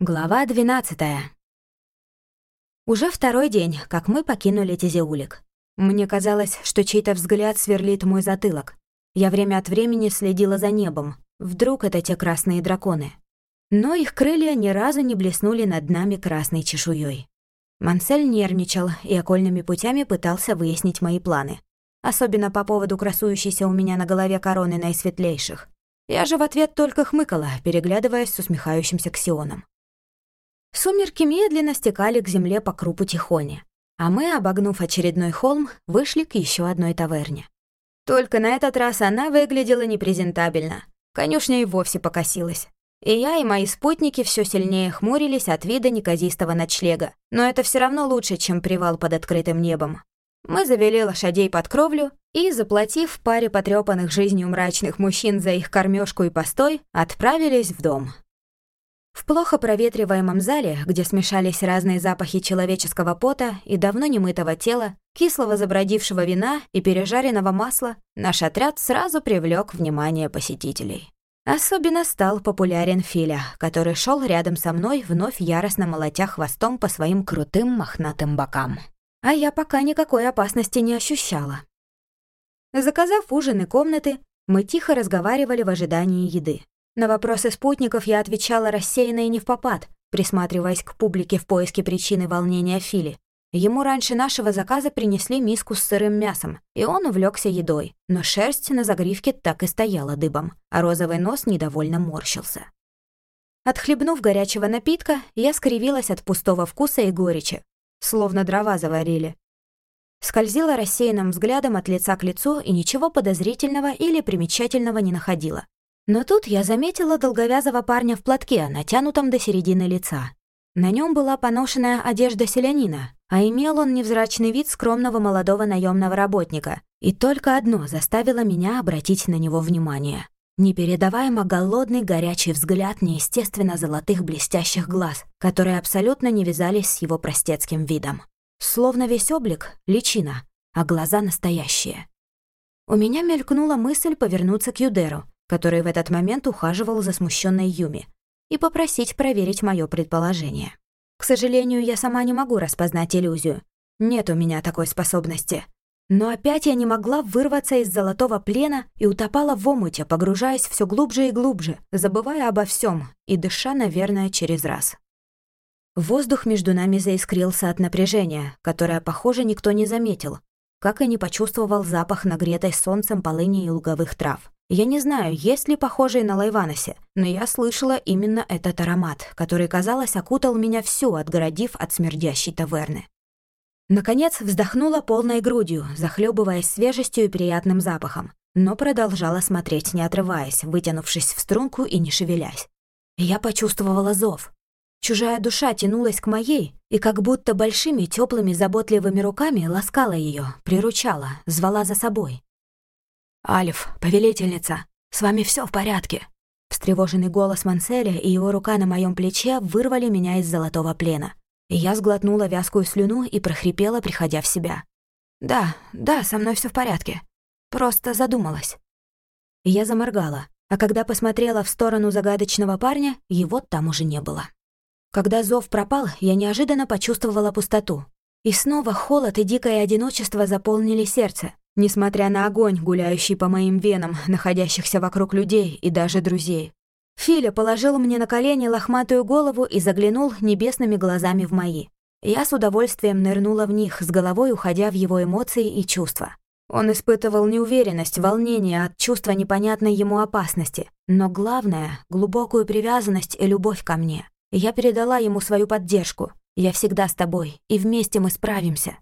Глава 12 Уже второй день, как мы покинули Тизеулик. Мне казалось, что чей-то взгляд сверлит мой затылок. Я время от времени следила за небом. Вдруг это те красные драконы. Но их крылья ни разу не блеснули над нами красной чешуей. Мансель нервничал и окольными путями пытался выяснить мои планы. Особенно по поводу красующейся у меня на голове короны наисветлейших. Я же в ответ только хмыкала, переглядываясь с усмехающимся Ксионом. Сумерки медленно стекали к земле по крупу Тихони, а мы, обогнув очередной холм, вышли к еще одной таверне. Только на этот раз она выглядела непрезентабельно. Конюшня и вовсе покосилась. И я, и мои спутники все сильнее хмурились от вида неказистого ночлега. Но это все равно лучше, чем привал под открытым небом. Мы завели лошадей под кровлю и, заплатив паре потрепанных жизнью мрачных мужчин за их кормежку и постой, отправились в дом. В плохо проветриваемом зале, где смешались разные запахи человеческого пота и давно немытого тела, кислого забродившего вина и пережаренного масла, наш отряд сразу привлек внимание посетителей. Особенно стал популярен Филя, который шел рядом со мной, вновь яростно молотя хвостом по своим крутым мохнатым бокам. А я пока никакой опасности не ощущала. Заказав ужин и комнаты, мы тихо разговаривали в ожидании еды. На вопросы спутников я отвечала рассеянно и не в попад, присматриваясь к публике в поиске причины волнения Фили. Ему раньше нашего заказа принесли миску с сырым мясом, и он увлекся едой, но шерсть на загривке так и стояла дыбом, а розовый нос недовольно морщился. Отхлебнув горячего напитка, я скривилась от пустого вкуса и горечи, словно дрова заварили. Скользила рассеянным взглядом от лица к лицу и ничего подозрительного или примечательного не находила. Но тут я заметила долговязого парня в платке, натянутом до середины лица. На нем была поношенная одежда селянина, а имел он невзрачный вид скромного молодого наемного работника. И только одно заставило меня обратить на него внимание. Непередаваемо голодный горячий взгляд неестественно золотых блестящих глаз, которые абсолютно не вязались с его простецким видом. Словно весь облик — личина, а глаза настоящие. У меня мелькнула мысль повернуться к Юдеру, который в этот момент ухаживал за смущенной Юми, и попросить проверить мое предположение. К сожалению, я сама не могу распознать иллюзию. Нет у меня такой способности. Но опять я не могла вырваться из золотого плена и утопала в омуте, погружаясь все глубже и глубже, забывая обо всем и дыша, наверное, через раз. Воздух между нами заискрился от напряжения, которое, похоже, никто не заметил, как и не почувствовал запах нагретой солнцем полыни и луговых трав. Я не знаю, есть ли похожие на Лайваносе, но я слышала именно этот аромат, который, казалось, окутал меня всю, отгородив от смердящей таверны. Наконец вздохнула полной грудью, захлебываясь свежестью и приятным запахом, но продолжала смотреть, не отрываясь, вытянувшись в струнку и не шевелясь. Я почувствовала зов. Чужая душа тянулась к моей и как будто большими, теплыми, заботливыми руками ласкала ее, приручала, звала за собой. «Алиф, повелительница, с вами все в порядке?» Встревоженный голос Манселя и его рука на моем плече вырвали меня из золотого плена. Я сглотнула вязкую слюну и прохрипела, приходя в себя. «Да, да, со мной все в порядке. Просто задумалась». Я заморгала, а когда посмотрела в сторону загадочного парня, его там уже не было. Когда зов пропал, я неожиданно почувствовала пустоту. И снова холод и дикое одиночество заполнили сердце, несмотря на огонь, гуляющий по моим венам, находящихся вокруг людей и даже друзей. Филя положил мне на колени лохматую голову и заглянул небесными глазами в мои. Я с удовольствием нырнула в них, с головой уходя в его эмоции и чувства. Он испытывал неуверенность, волнение от чувства непонятной ему опасности, но главное — глубокую привязанность и любовь ко мне. Я передала ему свою поддержку. Я всегда с тобой, и вместе мы справимся.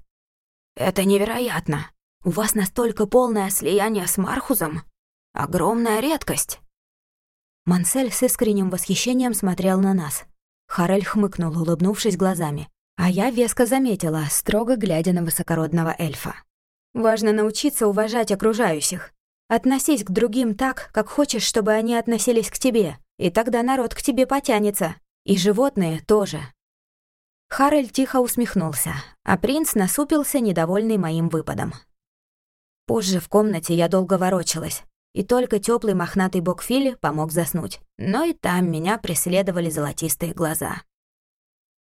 «Это невероятно!» У вас настолько полное слияние с Мархузом? Огромная редкость!» Мансель с искренним восхищением смотрел на нас. Харель хмыкнул, улыбнувшись глазами. А я веско заметила, строго глядя на высокородного эльфа. «Важно научиться уважать окружающих. Относись к другим так, как хочешь, чтобы они относились к тебе, и тогда народ к тебе потянется. И животные тоже». Харель тихо усмехнулся, а принц насупился, недовольный моим выпадом. Позже в комнате я долго ворочалась. и только теплый мохнатый бок Фили помог заснуть. Но и там меня преследовали золотистые глаза.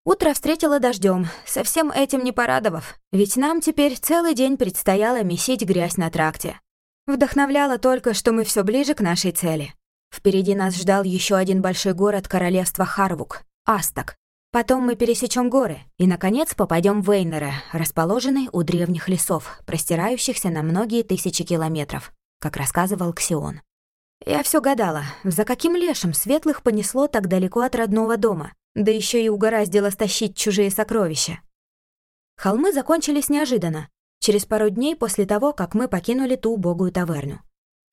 Утро встретило дождем, совсем этим не порадовав, ведь нам теперь целый день предстояло месить грязь на тракте. Вдохновляло только, что мы все ближе к нашей цели. Впереди нас ждал еще один большой город королевства Харвук — Астак. Потом мы пересечем горы и, наконец, попадем в Вейнере, расположенный у древних лесов, простирающихся на многие тысячи километров, как рассказывал Ксион. Я все гадала, за каким лешим светлых понесло так далеко от родного дома, да еще и угораздило стащить чужие сокровища. Холмы закончились неожиданно, через пару дней после того, как мы покинули ту убогую таверну.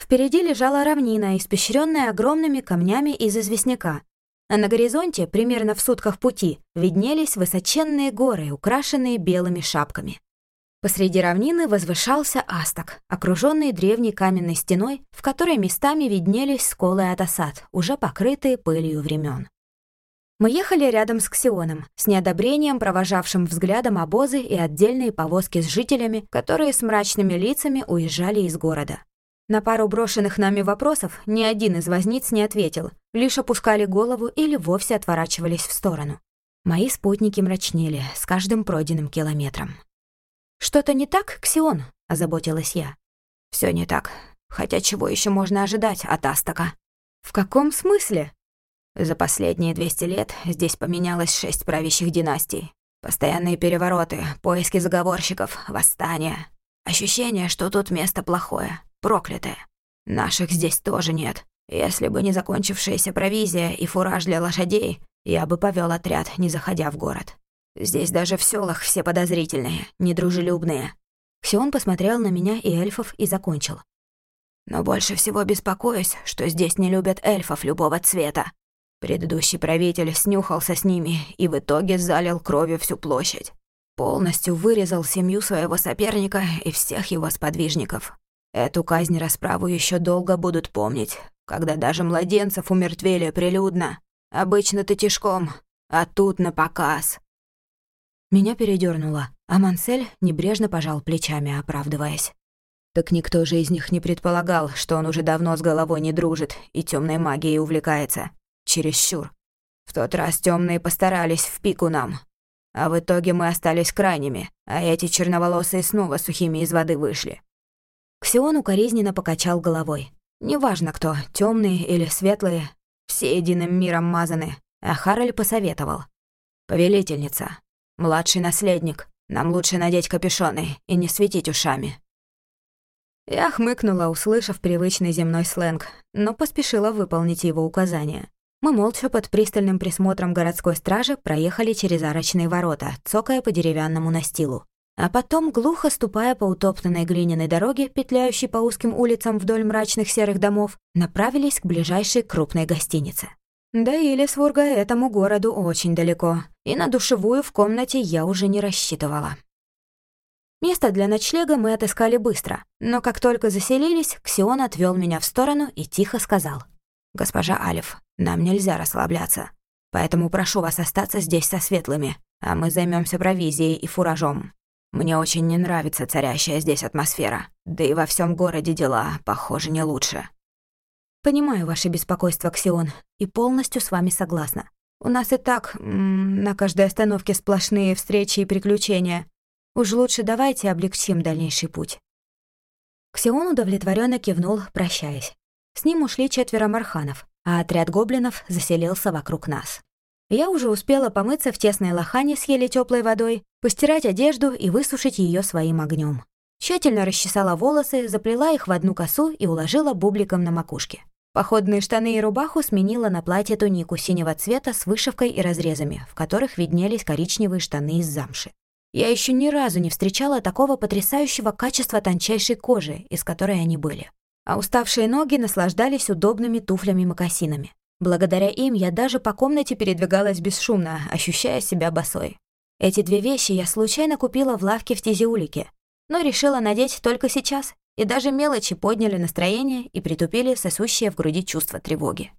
Впереди лежала равнина, испещренная огромными камнями из известняка, а на горизонте, примерно в сутках пути, виднелись высоченные горы, украшенные белыми шапками. Посреди равнины возвышался Астак, окруженный древней каменной стеной, в которой местами виднелись сколы от осад, уже покрытые пылью времен. Мы ехали рядом с Ксионом, с неодобрением провожавшим взглядом обозы и отдельные повозки с жителями, которые с мрачными лицами уезжали из города. На пару брошенных нами вопросов ни один из возниц не ответил, лишь опускали голову или вовсе отворачивались в сторону. Мои спутники мрачнели с каждым пройденным километром. «Что-то не так, Ксион?» — озаботилась я. Все не так. Хотя чего еще можно ожидать от Астака?» «В каком смысле?» За последние 200 лет здесь поменялось шесть правящих династий. Постоянные перевороты, поиски заговорщиков, восстания. Ощущение, что тут место плохое, проклятое. Наших здесь тоже нет. Если бы не закончившаяся провизия и фураж для лошадей, я бы повел отряд, не заходя в город. Здесь даже в селах все подозрительные, недружелюбные. Ксион посмотрел на меня и эльфов и закончил. Но больше всего беспокоюсь, что здесь не любят эльфов любого цвета. Предыдущий правитель снюхался с ними и в итоге залил кровью всю площадь. Полностью вырезал семью своего соперника и всех его сподвижников. Эту казнь-расправу еще долго будут помнить, когда даже младенцев умертвели прилюдно. Обычно-то тишком, а тут на показ. Меня передернуло, а Мансель небрежно пожал плечами, оправдываясь. Так никто же из них не предполагал, что он уже давно с головой не дружит и темной магией увлекается. Чересчур. В тот раз темные постарались в пику нам. А в итоге мы остались крайними, а эти черноволосые снова сухими из воды вышли. Ксион укоризненно покачал головой. Неважно кто, темные или светлые, все единым миром мазаны. А Хараль посоветовал. «Повелительница, младший наследник, нам лучше надеть капюшоны и не светить ушами». Я хмыкнула, услышав привычный земной сленг, но поспешила выполнить его указания. Мы молча под пристальным присмотром городской стражи проехали через арочные ворота, цокая по деревянному настилу. А потом, глухо ступая по утоптанной глиняной дороге, петляющей по узким улицам вдоль мрачных серых домов, направились к ближайшей крупной гостинице. До Илисвурга этому городу очень далеко, и на душевую в комнате я уже не рассчитывала. Место для ночлега мы отыскали быстро, но как только заселились, Ксион отвел меня в сторону и тихо сказал. «Госпожа Алиф, нам нельзя расслабляться. Поэтому прошу вас остаться здесь со светлыми, а мы займемся провизией и фуражом. Мне очень не нравится царящая здесь атмосфера, да и во всем городе дела, похоже, не лучше. Понимаю ваше беспокойство, Ксион, и полностью с вами согласна. У нас и так на каждой остановке сплошные встречи и приключения. Уж лучше давайте облегчим дальнейший путь. Ксион удовлетворенно кивнул, прощаясь. С ним ушли четверо марханов а отряд гоблинов заселился вокруг нас. Я уже успела помыться в тесной лохане с еле теплой водой, постирать одежду и высушить ее своим огнем. Тщательно расчесала волосы, заплела их в одну косу и уложила бубликом на макушке. Походные штаны и рубаху сменила на платье тунику синего цвета с вышивкой и разрезами, в которых виднелись коричневые штаны из замши. Я еще ни разу не встречала такого потрясающего качества тончайшей кожи, из которой они были а уставшие ноги наслаждались удобными туфлями-мокасинами. Благодаря им я даже по комнате передвигалась бесшумно, ощущая себя босой. Эти две вещи я случайно купила в лавке в Тизиулике, но решила надеть только сейчас, и даже мелочи подняли настроение и притупили сосущее в груди чувство тревоги.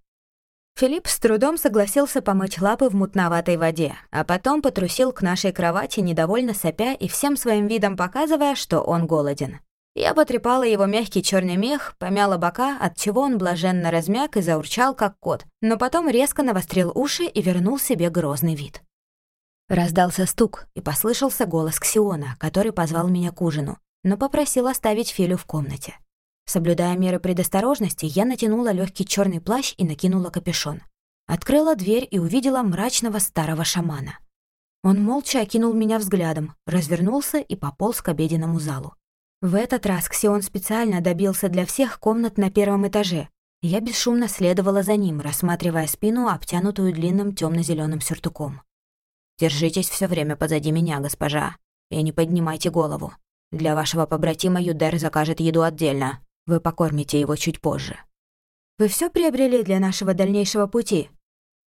Филипп с трудом согласился помыть лапы в мутноватой воде, а потом потрусил к нашей кровати, недовольно сопя и всем своим видом показывая, что он голоден. Я потрепала его мягкий черный мех, помяла бока, от чего он блаженно размяк и заурчал, как кот, но потом резко навострил уши и вернул себе грозный вид. Раздался стук, и послышался голос Ксиона, который позвал меня к ужину, но попросил оставить Филю в комнате. Соблюдая меры предосторожности, я натянула легкий черный плащ и накинула капюшон. Открыла дверь и увидела мрачного старого шамана. Он молча окинул меня взглядом, развернулся и пополз к обеденному залу. В этот раз Ксион специально добился для всех комнат на первом этаже. Я бесшумно следовала за ним, рассматривая спину, обтянутую длинным темно зеленым сюртуком. «Держитесь все время позади меня, госпожа, и не поднимайте голову. Для вашего побратима Юдер закажет еду отдельно. Вы покормите его чуть позже». «Вы все приобрели для нашего дальнейшего пути?»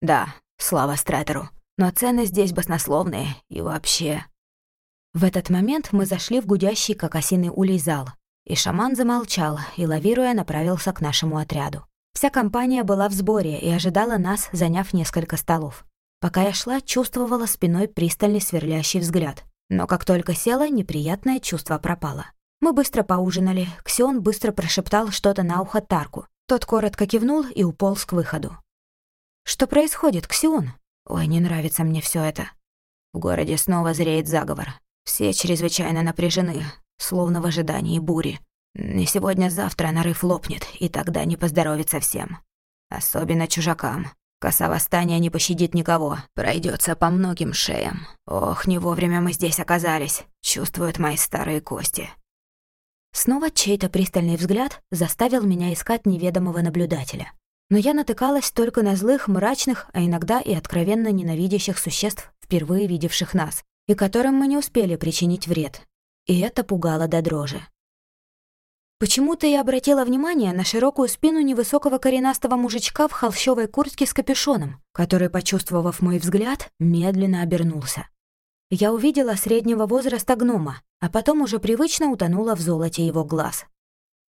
«Да, слава Стратеру. Но цены здесь баснословные и вообще...» В этот момент мы зашли в гудящий, как осиный улей, зал. И шаман замолчал и, лавируя, направился к нашему отряду. Вся компания была в сборе и ожидала нас, заняв несколько столов. Пока я шла, чувствовала спиной пристальный сверлящий взгляд. Но как только села, неприятное чувство пропало. Мы быстро поужинали, Ксион быстро прошептал что-то на ухо Тарку. Тот коротко кивнул и уполз к выходу. «Что происходит, Ксион?» «Ой, не нравится мне все это». В городе снова зреет заговор. Все чрезвычайно напряжены, словно в ожидании бури. Не сегодня-завтра нарыв лопнет, и тогда не поздоровится всем. Особенно чужакам. Коса восстания не пощадит никого, пройдется по многим шеям. Ох, не вовремя мы здесь оказались, чувствуют мои старые кости. Снова чей-то пристальный взгляд заставил меня искать неведомого наблюдателя. Но я натыкалась только на злых, мрачных, а иногда и откровенно ненавидящих существ, впервые видевших нас, и которым мы не успели причинить вред. И это пугало до дрожи. Почему-то я обратила внимание на широкую спину невысокого коренастого мужичка в холщовой куртке с капюшоном, который, почувствовав мой взгляд, медленно обернулся. Я увидела среднего возраста гнома, а потом уже привычно утонула в золоте его глаз.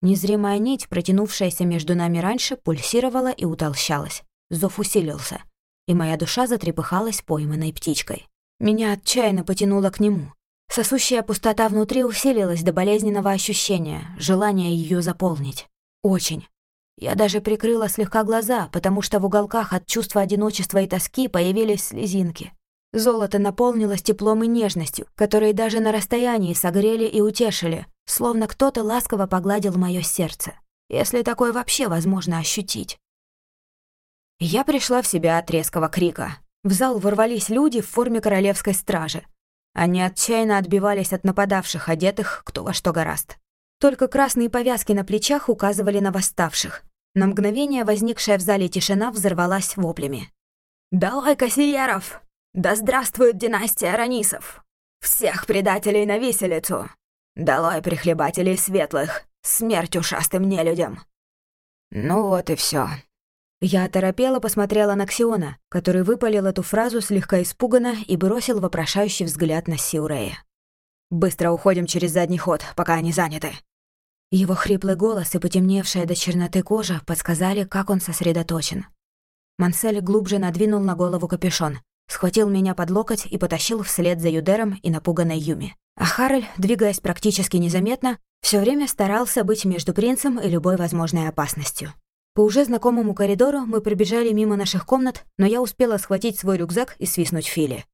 Незримая нить, протянувшаяся между нами раньше, пульсировала и утолщалась. Зов усилился, и моя душа затрепыхалась пойманной птичкой. Меня отчаянно потянуло к нему. Сосущая пустота внутри усилилась до болезненного ощущения, желания ее заполнить. Очень. Я даже прикрыла слегка глаза, потому что в уголках от чувства одиночества и тоски появились слезинки. Золото наполнилось теплом и нежностью, которые даже на расстоянии согрели и утешили, словно кто-то ласково погладил мое сердце, если такое вообще возможно ощутить. Я пришла в себя от резкого крика. В зал ворвались люди в форме королевской стражи. Они отчаянно отбивались от нападавших, одетых кто во что гораст. Только красные повязки на плечах указывали на восставших. На мгновение возникшая в зале тишина взорвалась воплями. «Давай, Кассиеров! Да здравствует династия Ранисов! Всех предателей на виселицу! Долой прихлебателей светлых! Смерть ушастым нелюдям!» Ну вот и все. Я оторопела посмотрела на Ксиона, который выпалил эту фразу слегка испуганно и бросил вопрошающий взгляд на Сиурея. «Быстро уходим через задний ход, пока они заняты». Его хриплый голос и потемневшая до черноты кожа подсказали, как он сосредоточен. Мансель глубже надвинул на голову капюшон, схватил меня под локоть и потащил вслед за Юдером и напуганной Юми. А Хараль, двигаясь практически незаметно, все время старался быть между принцем и любой возможной опасностью. По уже знакомому коридору мы пробежали мимо наших комнат, но я успела схватить свой рюкзак и свистнуть Фили.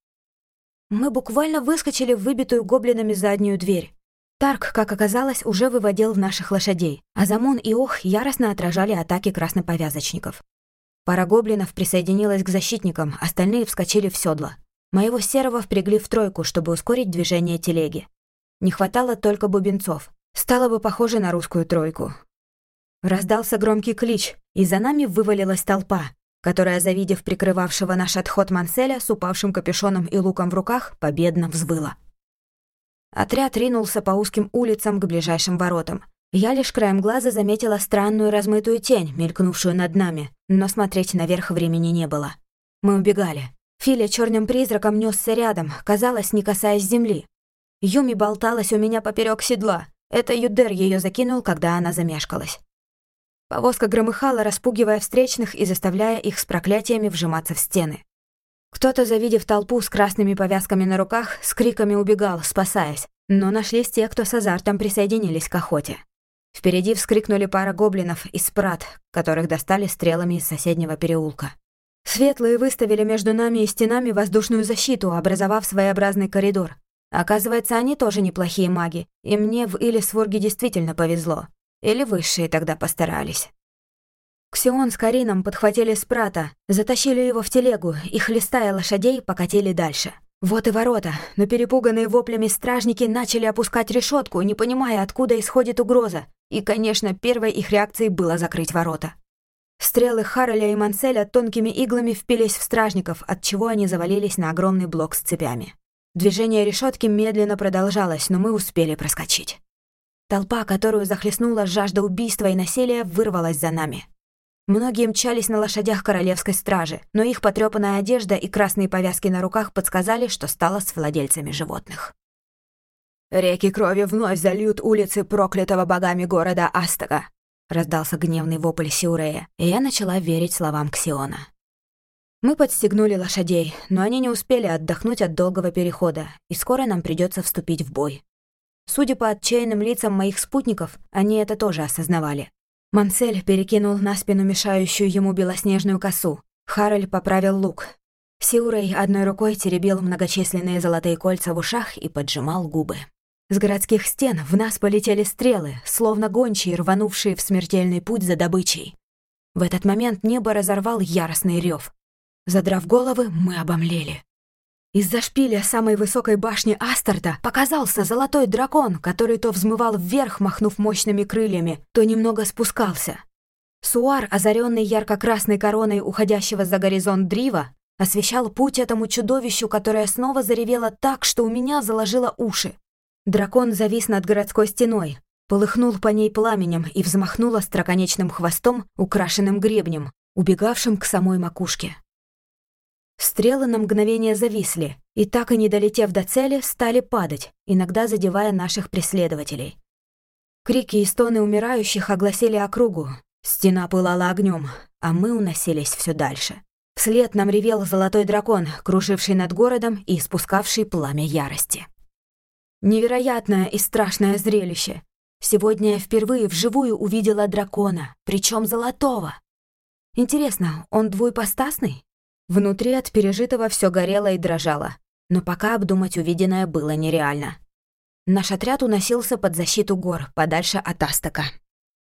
Мы буквально выскочили в выбитую гоблинами заднюю дверь. Тарк, как оказалось, уже выводил в наших лошадей, а Замон и Ох яростно отражали атаки красноповязочников. Пара гоблинов присоединилась к защитникам, остальные вскочили в седла. Моего серого впрягли в тройку, чтобы ускорить движение телеги. Не хватало только бубенцов. Стало бы похоже на русскую тройку. Раздался громкий клич, и за нами вывалилась толпа, которая, завидев прикрывавшего наш отход Манселя с упавшим капюшоном и луком в руках, победно взвыла. Отряд ринулся по узким улицам к ближайшим воротам. Я лишь краем глаза заметила странную размытую тень, мелькнувшую над нами, но смотреть наверх времени не было. Мы убегали. Филя черным призраком несся рядом, казалось, не касаясь земли. Юми болталась у меня поперек седла. Это Юдер ее закинул, когда она замешкалась. Повозка громыхала, распугивая встречных и заставляя их с проклятиями вжиматься в стены. Кто-то, завидев толпу с красными повязками на руках, с криками убегал, спасаясь, Но нашлись те, кто с азартом присоединились к охоте. Впереди вскрикнули пара гоблинов из спрат, которых достали стрелами из соседнего переулка. Светлые выставили между нами и стенами воздушную защиту, образовав своеобразный коридор. Оказывается, они тоже неплохие маги, и мне в Илисфурге действительно повезло. Или высшие тогда постарались. Ксион с Карином подхватили спрата, затащили его в телегу и, хлестая лошадей, покатили дальше. Вот и ворота, но перепуганные воплями стражники начали опускать решетку, не понимая, откуда исходит угроза. И, конечно, первой их реакцией было закрыть ворота. Стрелы Хароля и Манселя тонкими иглами впились в стражников, от чего они завалились на огромный блок с цепями. Движение решетки медленно продолжалось, но мы успели проскочить. Толпа, которую захлестнула жажда убийства и насилия, вырвалась за нами. Многие мчались на лошадях королевской стражи, но их потрёпанная одежда и красные повязки на руках подсказали, что стало с владельцами животных. «Реки крови вновь зальют улицы проклятого богами города Астага», Раздался гневный вопль Сиурея, и я начала верить словам Ксиона. Мы подстегнули лошадей, но они не успели отдохнуть от долгого перехода, и скоро нам придется вступить в бой. Судя по отчаянным лицам моих спутников, они это тоже осознавали. Мансель перекинул на спину мешающую ему белоснежную косу. Хараль поправил лук. Сиурей одной рукой теребил многочисленные золотые кольца в ушах и поджимал губы. С городских стен в нас полетели стрелы, словно гончие, рванувшие в смертельный путь за добычей. В этот момент небо разорвал яростный рев. Задрав головы, мы обомлели. Из-за шпиля самой высокой башни Астарта показался золотой дракон, который то взмывал вверх, махнув мощными крыльями, то немного спускался. Суар, озаренный ярко-красной короной уходящего за горизонт дрива, освещал путь этому чудовищу, которое снова заревело так, что у меня заложило уши. Дракон завис над городской стеной, полыхнул по ней пламенем и взмахнул остроконечным хвостом, украшенным гребнем, убегавшим к самой макушке. Стрелы на мгновение зависли, и так и не долетев до цели, стали падать, иногда задевая наших преследователей. Крики и стоны умирающих огласили округу. Стена пылала огнем, а мы уносились все дальше. Вслед нам ревел золотой дракон, круживший над городом и испускавший пламя ярости. Невероятное и страшное зрелище. Сегодня я впервые вживую увидела дракона, причем золотого. Интересно, он двуепостасный? Внутри от пережитого все горело и дрожало, но пока обдумать увиденное было нереально. Наш отряд уносился под защиту гор, подальше от Астака.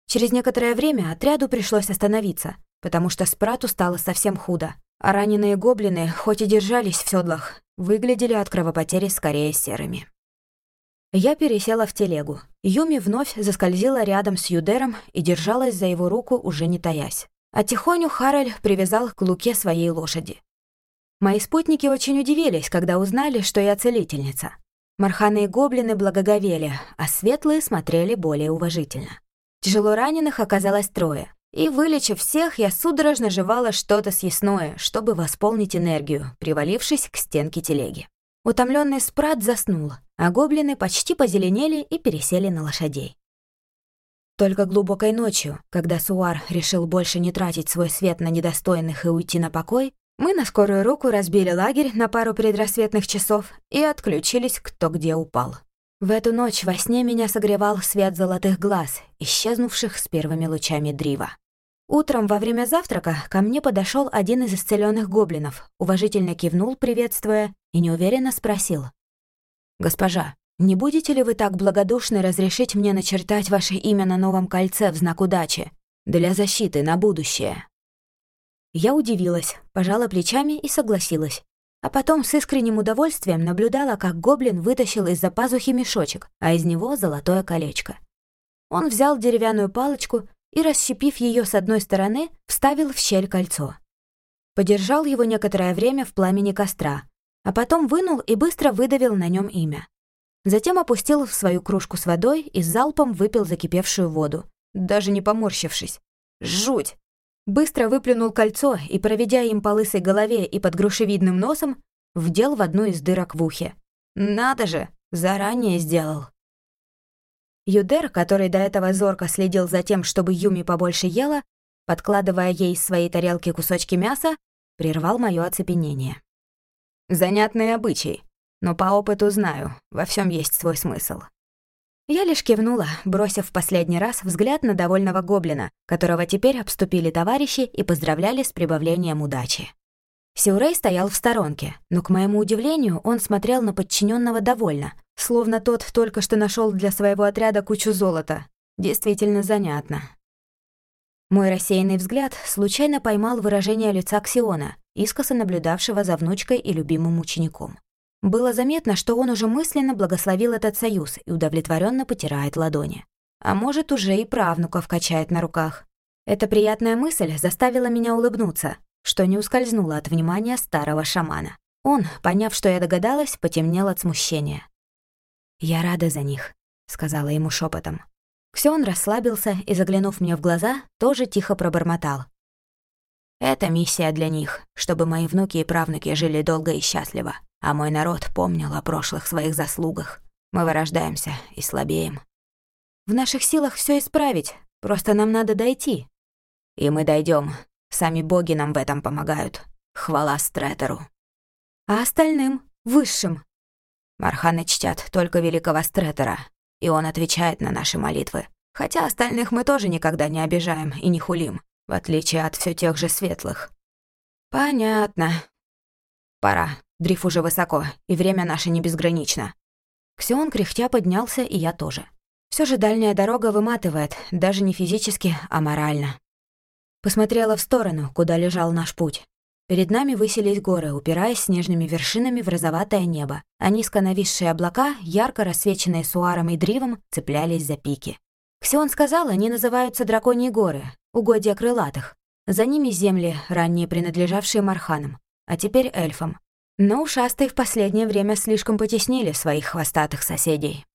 Через некоторое время отряду пришлось остановиться, потому что Спрату стало совсем худо, а раненые гоблины, хоть и держались в седлах, выглядели от кровопотери скорее серыми. Я пересела в телегу. Юми вновь заскользила рядом с Юдером и держалась за его руку, уже не таясь. А тихоню Хараль привязал к луке своей лошади. Мои спутники очень удивились, когда узнали, что я целительница. Марханы и гоблины благоговели, а светлые смотрели более уважительно. Тяжело раненых оказалось трое, и, вылечив всех, я судорожно жевала что-то съестное, чтобы восполнить энергию, привалившись к стенке телеги. Утомленный спрат заснул, а гоблины почти позеленели и пересели на лошадей. Только глубокой ночью, когда Суар решил больше не тратить свой свет на недостойных и уйти на покой, мы на скорую руку разбили лагерь на пару предрассветных часов и отключились кто где упал. В эту ночь во сне меня согревал свет золотых глаз, исчезнувших с первыми лучами дрива. Утром во время завтрака ко мне подошел один из исцеленных гоблинов, уважительно кивнул, приветствуя, и неуверенно спросил. «Госпожа, не будете ли вы так благодушны разрешить мне начертать ваше имя на новом кольце в знак удачи, для защиты на будущее?» Я удивилась, пожала плечами и согласилась. А потом с искренним удовольствием наблюдала, как гоблин вытащил из-за пазухи мешочек, а из него золотое колечко. Он взял деревянную палочку и, расщепив ее с одной стороны, вставил в щель кольцо. Подержал его некоторое время в пламени костра, а потом вынул и быстро выдавил на нем имя. Затем опустил в свою кружку с водой и залпом выпил закипевшую воду, даже не поморщившись. Жуть! Быстро выплюнул кольцо и, проведя им по лысой голове и под грушевидным носом, вдел в одну из дырок в ухе. Надо же, заранее сделал. Юдер, который до этого зорко следил за тем, чтобы Юми побольше ела, подкладывая ей из своей тарелки кусочки мяса, прервал моё оцепенение. «Занятный обычай. Но по опыту знаю, во всем есть свой смысл. Я лишь кивнула, бросив в последний раз взгляд на довольного гоблина, которого теперь обступили товарищи и поздравляли с прибавлением удачи. Сюрей стоял в сторонке, но, к моему удивлению, он смотрел на подчиненного довольно, словно тот только что нашел для своего отряда кучу золота. Действительно занятно. Мой рассеянный взгляд случайно поймал выражение лица Ксиона, искоса наблюдавшего за внучкой и любимым учеником. Было заметно, что он уже мысленно благословил этот союз и удовлетворенно потирает ладони. А может, уже и правнуков качает на руках. Эта приятная мысль заставила меня улыбнуться, что не ускользнуло от внимания старого шамана. Он, поняв, что я догадалась, потемнел от смущения. «Я рада за них», — сказала ему шепотом. Ксион расслабился и, заглянув мне в глаза, тоже тихо пробормотал. «Это миссия для них, чтобы мои внуки и правнуки жили долго и счастливо а мой народ помнил о прошлых своих заслугах. Мы вырождаемся и слабеем. В наших силах все исправить, просто нам надо дойти. И мы дойдем. Сами боги нам в этом помогают. Хвала Стретеру. А остальным, высшим? Марханы чтят только великого Стретера, и он отвечает на наши молитвы. Хотя остальных мы тоже никогда не обижаем и не хулим, в отличие от все тех же светлых. Понятно. Пора. Дрейф уже высоко, и время наше не безгранично. Ксион кряхтя поднялся, и я тоже. Все же дальняя дорога выматывает, даже не физически, а морально. Посмотрела в сторону, куда лежал наш путь. Перед нами высились горы, упираясь снежными вершинами в розоватое небо, а низко нависшие облака, ярко рассвеченные суаром и дривом, цеплялись за пики. Ксион сказал, они называются Драконьи горы, угодья крылатых. За ними земли, ранее принадлежавшие Марханам, а теперь эльфам. Но ушастые в последнее время слишком потеснили своих хвостатых соседей.